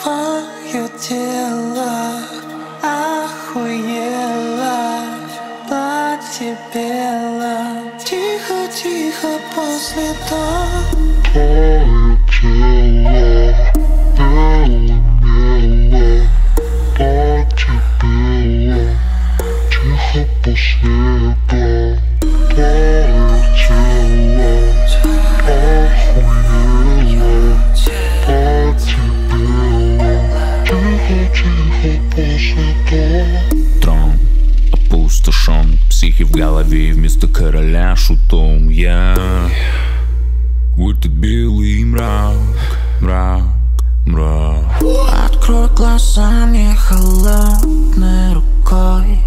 Твое тело охуело Платье бело Тихо-тихо после того Трон опустошен Психи в голове вместо короля шутом Я. В этот белый мрак, мрак, мрак. Открой глаза мне холодной рукой.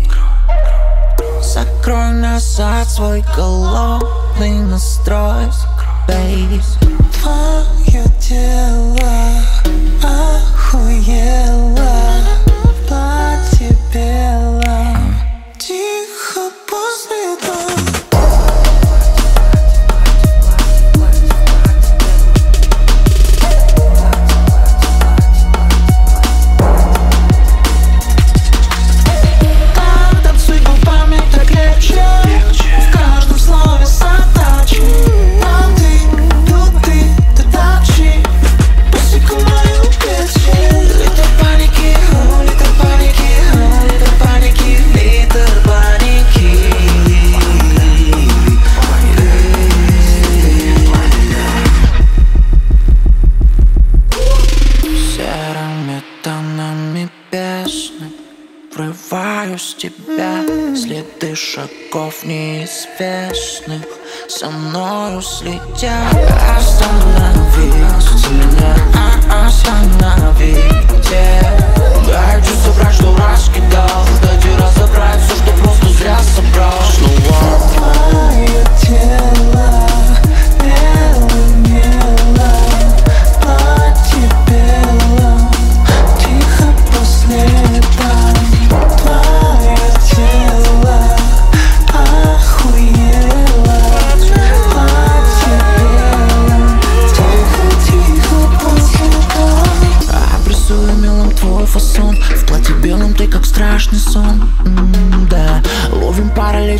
Закрой назад свой голодный настрой В тебя Следы шагов неизвестных Со мною следят. Остановись. Меня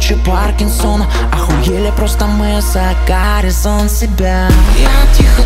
параличи Паркинсона Охуели просто мы за горизонт себя. Я тихо